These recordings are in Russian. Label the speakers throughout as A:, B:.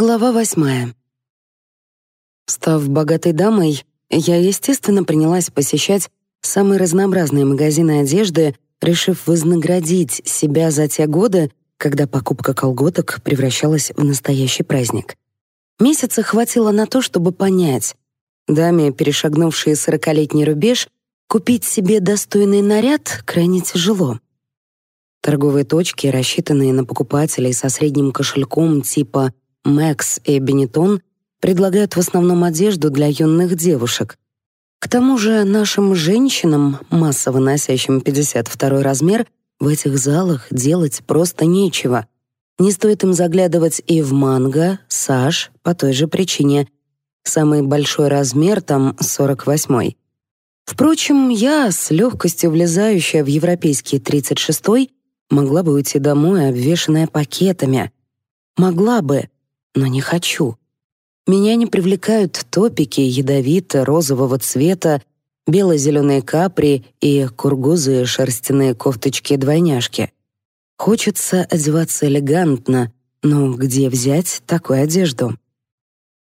A: Глава восьмая. Став богатой дамой, я, естественно, принялась посещать самые разнообразные магазины одежды, решив вознаградить себя за те годы, когда покупка колготок превращалась в настоящий праздник. Месяца хватило на то, чтобы понять. Даме, перешагнувшей сорокалетний рубеж, купить себе достойный наряд крайне тяжело. Торговые точки, рассчитанные на покупателей со средним кошельком типа Мэкс и Бенетон предлагают в основном одежду для юных девушек. К тому же нашим женщинам, массово носящим 52 размер, в этих залах делать просто нечего. Не стоит им заглядывать и в манго, саш, по той же причине. Самый большой размер там 48-й. Впрочем, я, с легкостью влезающая в европейский 36-й, могла бы уйти домой, обвешанная пакетами. Могла бы, но не хочу. Меня не привлекают топики ядовито-розового цвета, бело-зеленые капри и кургузые шерстяные кофточки-двойняшки. Хочется одеваться элегантно, но где взять такую одежду?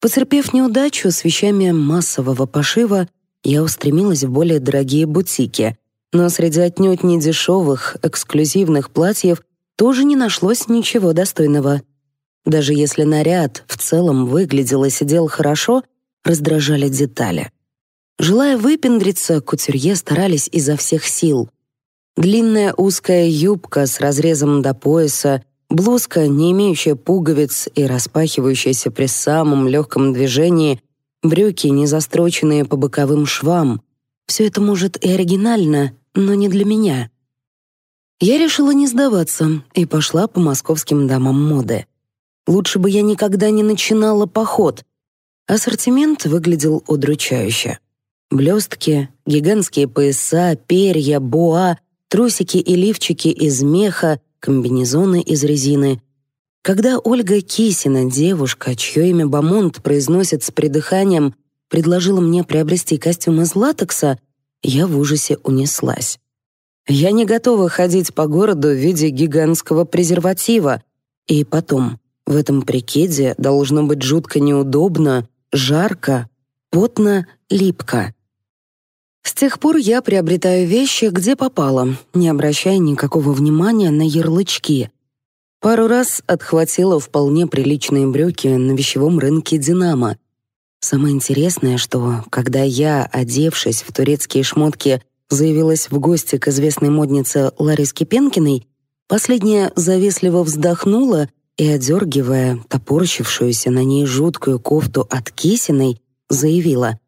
A: Потерпев неудачу с вещами массового пошива, я устремилась в более дорогие бутики, но среди отнюдь не дешевых, эксклюзивных платьев тоже не нашлось ничего достойного. Даже если наряд в целом выглядел и сидел хорошо, раздражали детали. Желая выпендриться, кутюрье старались изо всех сил. Длинная узкая юбка с разрезом до пояса, блузка, не имеющая пуговиц и распахивающаяся при самом легком движении, брюки, не застроченные по боковым швам. Все это, может, и оригинально, но не для меня. Я решила не сдаваться и пошла по московским домам моды. Лучше бы я никогда не начинала поход. Ассортимент выглядел удручающе. Блестки, гигантские пояса, перья, боа, трусики и лифчики из меха, комбинезоны из резины. Когда Ольга Кисина, девушка, чье имя Бамонт произносит с придыханием, предложила мне приобрести костюм из латекса, я в ужасе унеслась. Я не готова ходить по городу в виде гигантского презерватива. И потом, в этом прикеде должно быть жутко неудобно, жарко, потно, липко. С тех пор я приобретаю вещи, где попало, не обращая никакого внимания на ярлычки. Пару раз отхватила вполне приличные брюки на вещевом рынке «Динамо». Самое интересное, что, когда я, одевшись в турецкие шмотки, заявилась в гости к известной моднице Лариске Пенкиной, последняя завистливо вздохнула — и, одергивая топорщившуюся на ней жуткую кофту от Кисиной, заявила.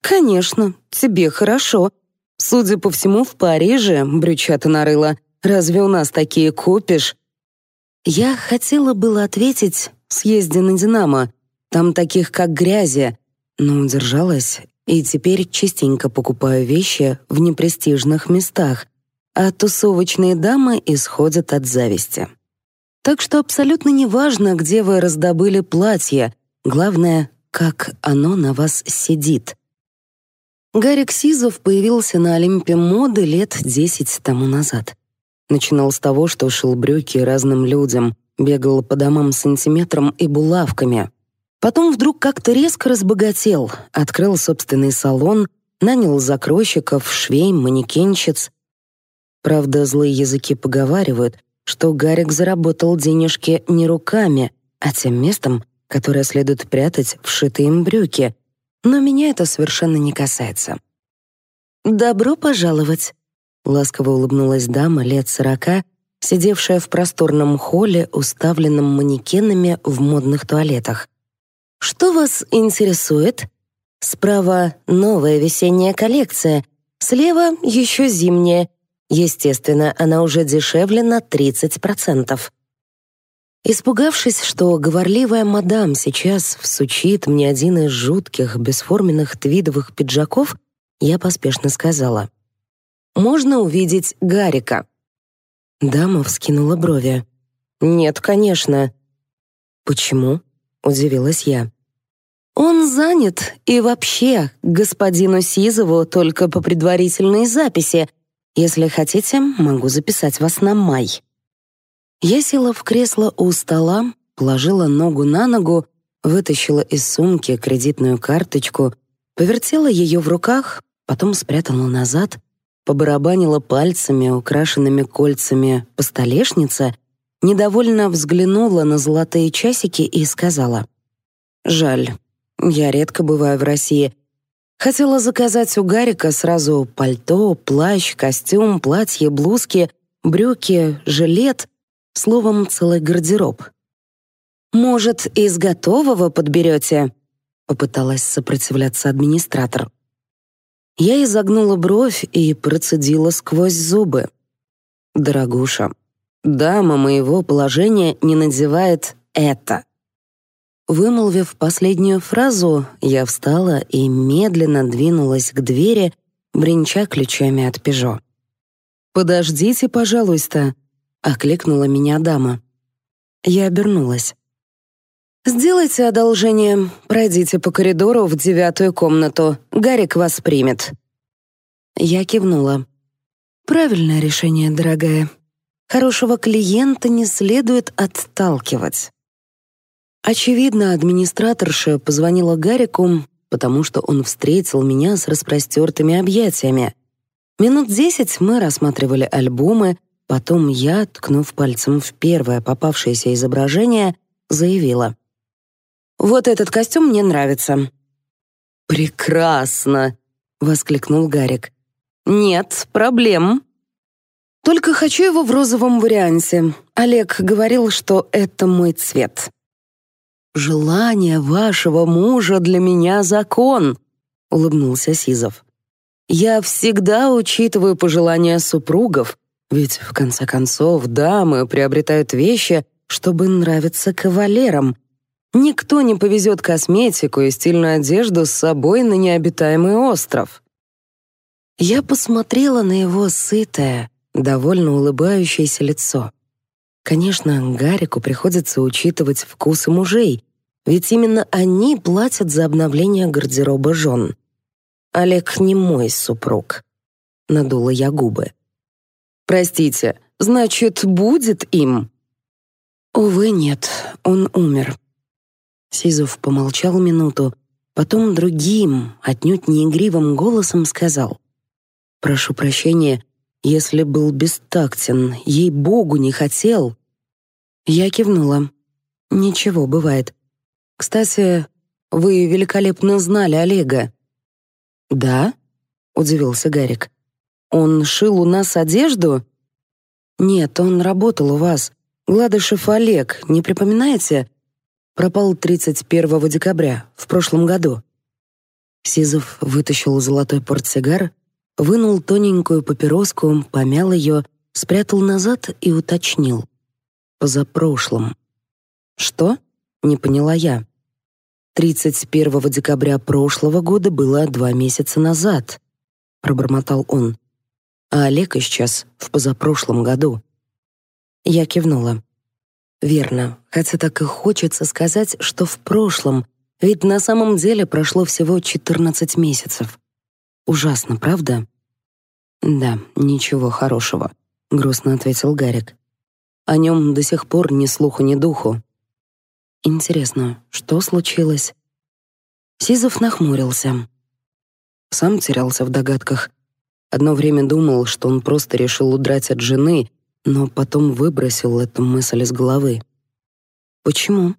A: «Конечно, тебе хорошо. Судя по всему, в Париже брючата нарыла. Разве у нас такие купишь?» Я хотела было ответить «Съезди на «Динамо». Там таких, как грязи, но удержалась и теперь частенько покупаю вещи в непрестижных местах, а тусовочные дамы исходят от зависти. Так что абсолютно неважно, где вы раздобыли платье, главное, как оно на вас сидит. Гарик Сизов появился на Олимпе моды лет 10 тому назад. Начинал с того, что шил брюки разным людям, бегал по домам сантиметром и булавками. Потом вдруг как-то резко разбогател, открыл собственный салон, нанял закройщиков, швей, манекенщиц. Правда, злые языки поговаривают, что Гарик заработал денежки не руками, а тем местом, которое следует прятать в шитые им брюки, но меня это совершенно не касается. «Добро пожаловать», — ласково улыбнулась дама лет сорока, сидевшая в просторном холле, уставленном манекенами в модных туалетах. «Что вас интересует?» Справа — новая весенняя коллекция, слева — еще зимняя, Естественно, она уже дешевле на 30%. Испугавшись, что говорливая мадам сейчас всучит мне один из жутких бесформенных твидовых пиджаков, я поспешно сказала. «Можно увидеть Гарика?» Дама вскинула брови. «Нет, конечно». «Почему?» — удивилась я. «Он занят, и вообще, господину Сизову только по предварительной записи — если хотите, могу записать вас на май». Я села в кресло у стола, положила ногу на ногу, вытащила из сумки кредитную карточку, повертела ее в руках, потом спрятала назад, побарабанила пальцами, украшенными кольцами, по столешнице, недовольно взглянула на золотые часики и сказала, «Жаль, я редко бываю в России, Хотела заказать у Гарика сразу пальто, плащ, костюм, платье, блузки, брюки, жилет, словом, целый гардероб. «Может, из готового подберете?» — попыталась сопротивляться администратор. Я изогнула бровь и процедила сквозь зубы. «Дорогуша, дама моего положения не надевает это. Вымолвив последнюю фразу, я встала и медленно двинулась к двери, бренча ключами от «Пежо». «Подождите, пожалуйста», — окликнула меня дама. Я обернулась. «Сделайте одолжение. Пройдите по коридору в девятую комнату. Гарик вас примет». Я кивнула. «Правильное решение, дорогая. Хорошего клиента не следует отталкивать». Очевидно, администраторша позвонила Гарику, потому что он встретил меня с распростертыми объятиями. Минут десять мы рассматривали альбомы, потом я, ткнув пальцем в первое попавшееся изображение, заявила. «Вот этот костюм мне нравится». «Прекрасно!» — воскликнул Гарик. «Нет проблем». «Только хочу его в розовом варианте. Олег говорил, что это мой цвет». «Желание вашего мужа для меня закон», — улыбнулся Сизов. «Я всегда учитываю пожелания супругов, ведь, в конце концов, дамы приобретают вещи, чтобы нравиться кавалерам. Никто не повезет косметику и стильную одежду с собой на необитаемый остров». Я посмотрела на его сытое, довольно улыбающееся лицо. Конечно, Гарику приходится учитывать вкусы мужей, ведь именно они платят за обновление гардероба жен. Олег не мой супруг. Надула я губы. Простите, значит, будет им? Увы, нет, он умер. Сизов помолчал минуту, потом другим, отнюдь не игривым голосом сказал. «Прошу прощения, если был бестактен, ей-богу, не хотел. Я кивнула. Ничего, бывает. Кстати, вы великолепно знали Олега. Да? удивился Гарик. Он шил у нас одежду? Нет, он работал у вас. Гладышев Олег, не припоминаете? Пропал 31 декабря в прошлом году. Сизов вытащил золотой портсигар, вынул тоненькую папироску, помял ее, спрятал назад и уточнил. «Позапрошлым». «Что?» — не поняла я. 31 декабря прошлого года было два месяца назад», — пробормотал он. «А Олег сейчас в позапрошлом году». Я кивнула. «Верно, хотя так и хочется сказать, что в прошлом, ведь на самом деле прошло всего 14 месяцев. Ужасно, правда? Да, ничего хорошего, грустно ответил Гарик. О нем до сих пор ни слуху, ни духу. Интересно, что случилось? Сизов нахмурился. Сам терялся в догадках. Одно время думал, что он просто решил удрать от жены, но потом выбросил эту мысль из головы. Почему?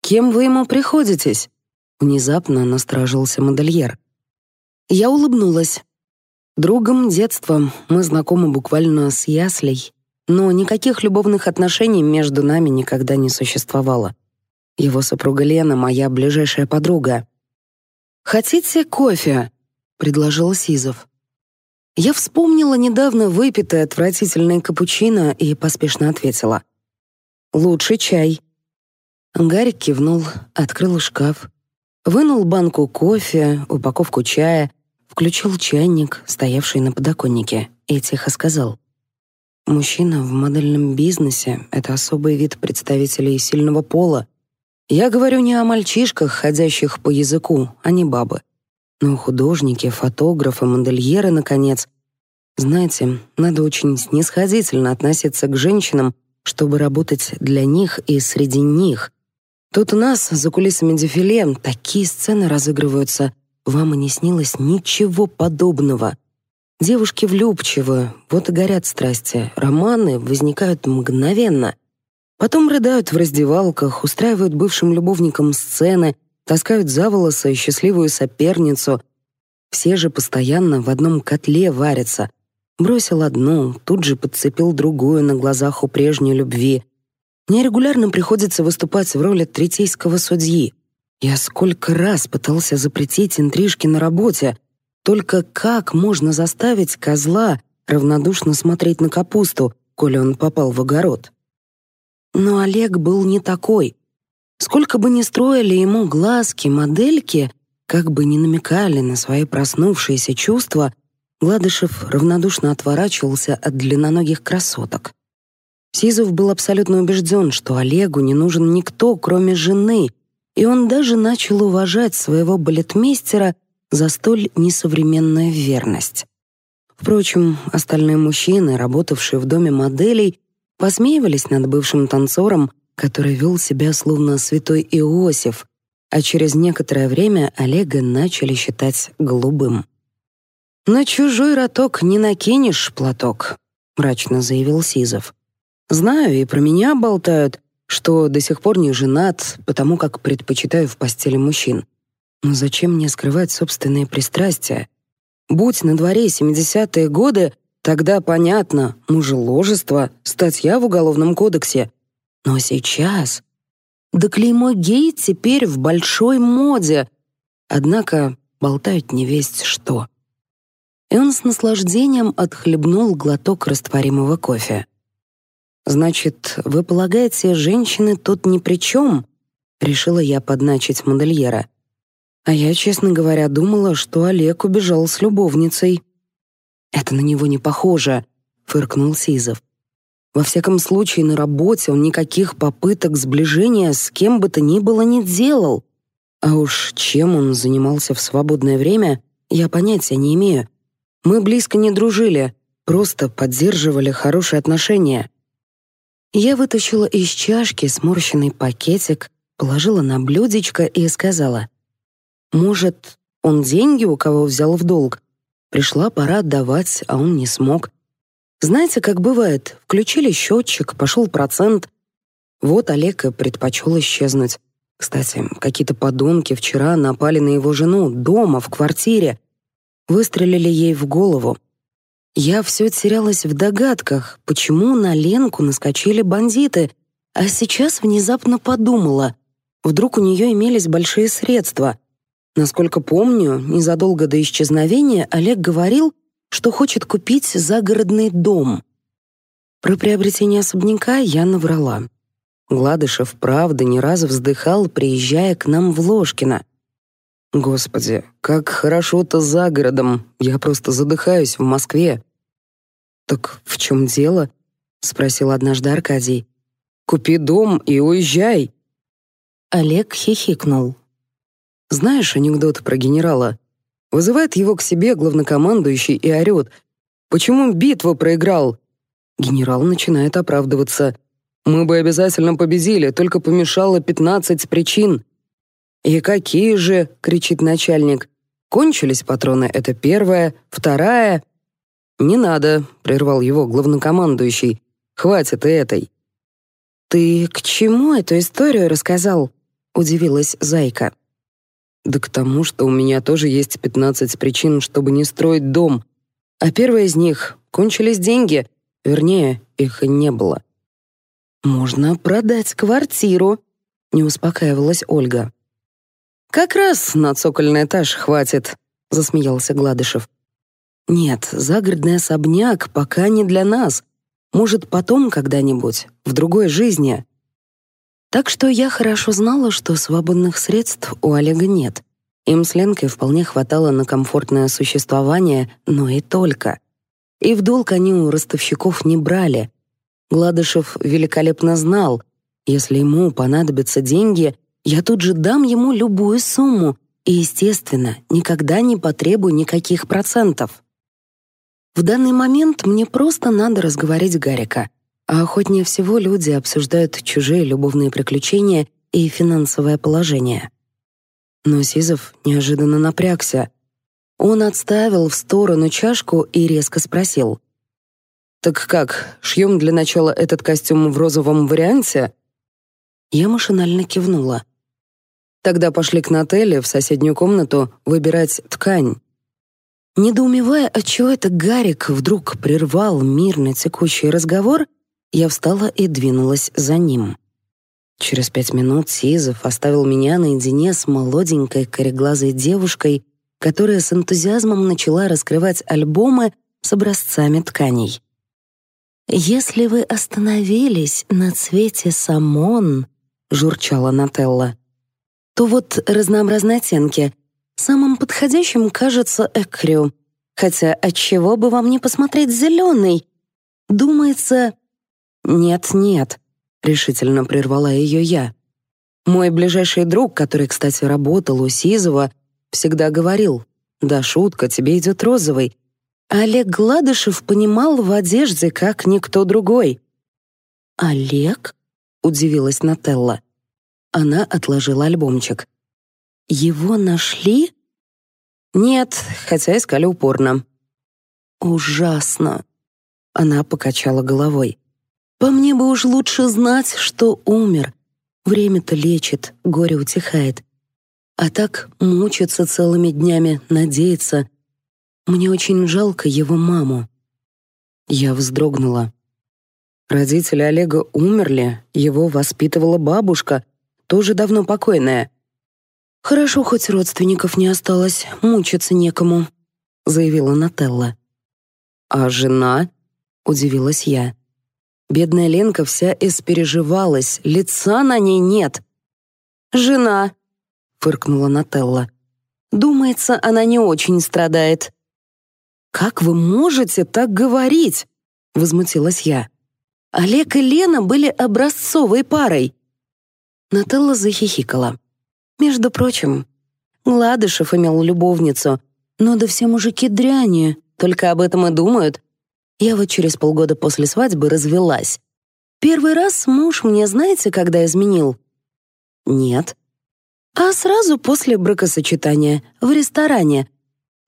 A: Кем вы ему приходитесь? Внезапно насторожился модельер. Я улыбнулась. Другом детства мы знакомы буквально с яслей, но никаких любовных отношений между нами никогда не существовало. Его супруга Лена — моя ближайшая подруга. «Хотите кофе?» — предложил Сизов. Я вспомнила недавно выпитое отвратительное капучино и поспешно ответила. «Лучше чай». Гарик кивнул, открыл шкаф, вынул банку кофе, упаковку чая — включил чайник, стоявший на подоконнике, и тихо сказал: "Мужчина в модельном бизнесе это особый вид представителей сильного пола. Я говорю не о мальчишках, ходящих по языку, а не бабы. Но художники, фотографы, модельеры наконец. Знаете, надо очень снисходительно относиться к женщинам, чтобы работать для них и среди них. Тут у нас за кулисами дефиле такие сцены разыгрываются, вам и не снилось ничего подобного. Девушки влюбчивы, вот и горят страсти. Романы возникают мгновенно. Потом рыдают в раздевалках, устраивают бывшим любовникам сцены, таскают за волосы счастливую соперницу. Все же постоянно в одном котле варятся. Бросил одну, тут же подцепил другую на глазах у прежней любви. Мне регулярно приходится выступать в роли третейского судьи — я сколько раз пытался запретить интрижки на работе, только как можно заставить козла равнодушно смотреть на капусту, коли он попал в огород? Но Олег был не такой. Сколько бы ни строили ему глазки, модельки, как бы ни намекали на свои проснувшиеся чувства, Гладышев равнодушно отворачивался от длинноногих красоток. Сизов был абсолютно убежден, что Олегу не нужен никто, кроме жены — и он даже начал уважать своего балетмейстера за столь несовременную верность. Впрочем, остальные мужчины, работавшие в доме моделей, посмеивались над бывшим танцором, который вел себя словно святой Иосиф, а через некоторое время Олега начали считать голубым. «На чужой роток не накинешь платок», — мрачно заявил Сизов. «Знаю, и про меня болтают, что до сих пор не женат, потому как предпочитаю в постели мужчин. Но зачем мне скрывать собственные пристрастия? Будь на дворе 70-е годы, тогда понятно, мужеложество, статья в Уголовном кодексе. Но сейчас... Да клеймо гей теперь в большой моде. Однако болтают невесть что. И он с наслаждением отхлебнул глоток растворимого кофе. «Значит, вы полагаете, женщины тут ни при чем?» — решила я подначить модельера. А я, честно говоря, думала, что Олег убежал с любовницей. «Это на него не похоже», — фыркнул Сизов. «Во всяком случае, на работе он никаких попыток сближения с кем бы то ни было не делал. А уж чем он занимался в свободное время, я понятия не имею. Мы близко не дружили, просто поддерживали хорошие отношения. Я вытащила из чашки сморщенный пакетик, положила на блюдечко и сказала, «Может, он деньги у кого взял в долг? Пришла пора отдавать, а он не смог. Знаете, как бывает, включили счетчик, пошел процент. Вот Олег и предпочел исчезнуть. Кстати, какие-то подонки вчера напали на его жену дома, в квартире. Выстрелили ей в голову. Я все терялась в догадках, почему на Ленку наскочили бандиты, а сейчас внезапно подумала, вдруг у нее имелись большие средства. Насколько помню, незадолго до исчезновения Олег говорил, что хочет купить загородный дом. Про приобретение особняка я наврала. Гладышев, правда, не раз вздыхал, приезжая к нам в Ложкино — Господи, как хорошо-то за городом. Я просто задыхаюсь в Москве. Так в чем дело? спросил однажды Аркадий. Купи дом и уезжай. Олег хихикнул. Знаешь анекдот про генерала? Вызывает его к себе главнокомандующий и орёт: "Почему битву проиграл?" Генерал начинает оправдываться: "Мы бы обязательно победили, только помешало 15 причин". «И какие же?» — кричит начальник. «Кончились патроны, это первая, вторая...» «Не надо», — прервал его главнокомандующий. «Хватит и этой». «Ты к чему эту историю рассказал?» — удивилась Зайка. «Да к тому, что у меня тоже есть 15 причин, чтобы не строить дом. А первая из них — кончились деньги. Вернее, их и не было». «Можно продать квартиру», — не успокаивалась Ольга. «Как раз на цокольный этаж хватит», — засмеялся Гладышев. «Нет, загородный особняк пока не для нас. Может, потом когда-нибудь, в другой жизни». Так что я хорошо знала, что свободных средств у Олега нет. Им с Ленкой вполне хватало на комфортное существование, но и только. И в долг они у ростовщиков не брали. Гладышев великолепно знал, если ему понадобятся деньги, я тут же дам ему любую сумму и, естественно, никогда не потребую никаких процентов. В данный момент мне просто надо разговорить Гарика, а охотнее всего люди обсуждают чужие любовные приключения и финансовое положение. Но Сизов неожиданно напрягся. Он отставил в сторону чашку и резко спросил. «Так как, шьем для начала этот костюм в розовом варианте?» Я машинально кивнула. Тогда пошли к Нателле в соседнюю комнату выбирать ткань. Недоумевая, отчего это Гарик вдруг прервал мирный текущий разговор, я встала и двинулась за ним. Через пять минут Сизов оставил меня наедине с молоденькой кореглазой девушкой, которая с энтузиазмом начала раскрывать альбомы с образцами тканей. «Если вы остановились на цвете самон», — журчала Нателла, то вот разнообразные оттенки. Самым подходящим кажется экрю. Хотя от чего бы вам не посмотреть зеленый? Думается... Нет-нет, решительно прервала ее я. Мой ближайший друг, который, кстати, работал у Сизова, всегда говорил, «Да шутка, тебе идет розовый». Олег Гладышев понимал в одежде, как никто другой. «Олег?» — удивилась Нателла. Она отложила альбомчик. «Его нашли?» «Нет, хотя искали упорно». «Ужасно!» Она покачала головой. «По мне бы уж лучше знать, что умер. Время-то лечит, горе утихает. А так мучиться целыми днями, надеяться. Мне очень жалко его маму». Я вздрогнула. Родители Олега умерли, его воспитывала бабушка, тоже давно покойная. «Хорошо, хоть родственников не осталось, мучиться некому», — заявила Нателла. «А жена?» — удивилась я. Бедная Ленка вся испереживалась, лица на ней нет. «Жена!» — фыркнула Нателла. «Думается, она не очень страдает». «Как вы можете так говорить?» — возмутилась я. «Олег и Лена были образцовой парой. Нателла захихикала. «Между прочим, Гладышев имел любовницу, но да все мужики дряни, только об этом и думают. Я вот через полгода после свадьбы развелась. Первый раз муж мне знаете, когда изменил?» «Нет». «А сразу после бракосочетания, в ресторане.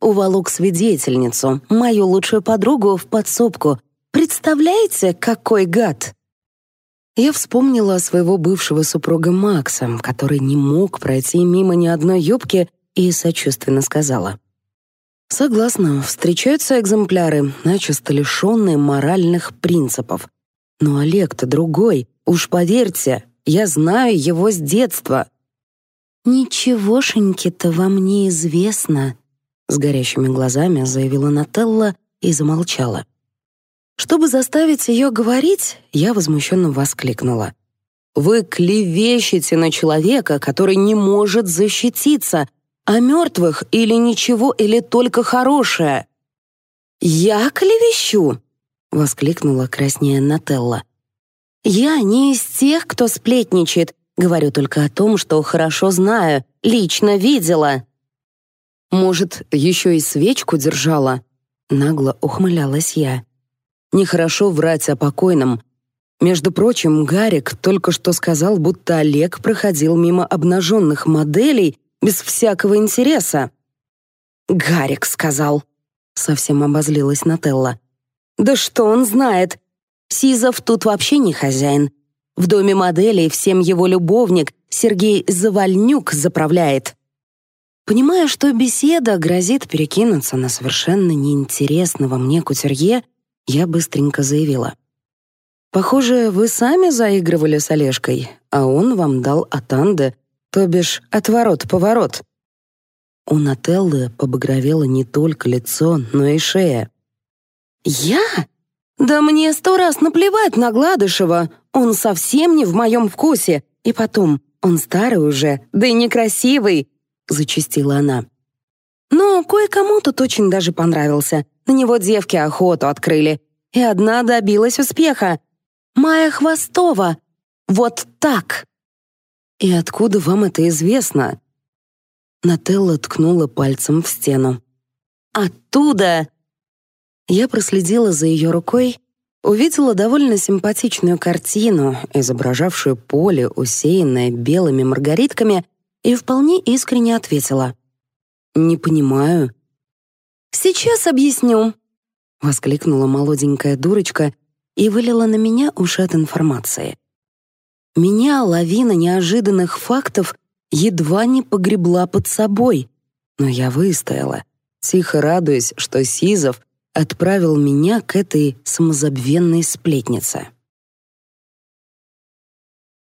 A: Уволок свидетельницу, мою лучшую подругу, в подсобку. Представляете, какой гад!» Я вспомнила о своего бывшего супруга Макса, который не мог пройти мимо ни одной юбки, и сочувственно сказала. «Согласна, встречаются экземпляры, начисто лишенные моральных принципов. Но Олег-то другой, уж поверьте, я знаю его с детства». «Ничегошеньки-то вам не известно», — с горящими глазами заявила Нателла и замолчала. Чтобы заставить ее говорить, я возмущенно воскликнула. «Вы клевещете на человека, который не может защититься, а мертвых или ничего, или только хорошее». «Я клевещу!» — воскликнула краснея Нателла. «Я не из тех, кто сплетничает. Говорю только о том, что хорошо знаю, лично видела». «Может, еще и свечку держала?» — нагло ухмылялась я. Нехорошо врать о покойном. Между прочим, Гарик только что сказал, будто Олег проходил мимо обнаженных моделей без всякого интереса. «Гарик сказал», — совсем обозлилась Нателла. «Да что он знает? Сизов тут вообще не хозяин. В доме моделей всем его любовник Сергей Завальнюк заправляет». Понимая, что беседа грозит перекинуться на совершенно неинтересного мне кутерье, я быстренько заявила. «Похоже, вы сами заигрывали с Олежкой, а он вам дал атанде, то бишь отворот-поворот». У Нателлы побагровело не только лицо, но и шея. «Я? Да мне сто раз наплевать на Гладышева, он совсем не в моем вкусе, и потом, он старый уже, да и некрасивый», — зачастила она. Но кое-кому тут очень даже понравился. На него девки охоту открыли. И одна добилась успеха. Майя Хвостова. Вот так. И откуда вам это известно? Нателла ткнула пальцем в стену. Оттуда. Я проследила за ее рукой, увидела довольно симпатичную картину, изображавшую поле, усеянное белыми маргаритками, и вполне искренне ответила: «Не понимаю». «Сейчас объясню», — воскликнула молоденькая дурочка и вылила на меня ушат информации. Меня лавина неожиданных фактов едва не погребла под собой, но я выстояла, тихо радуясь, что Сизов отправил меня к этой самозабвенной сплетнице.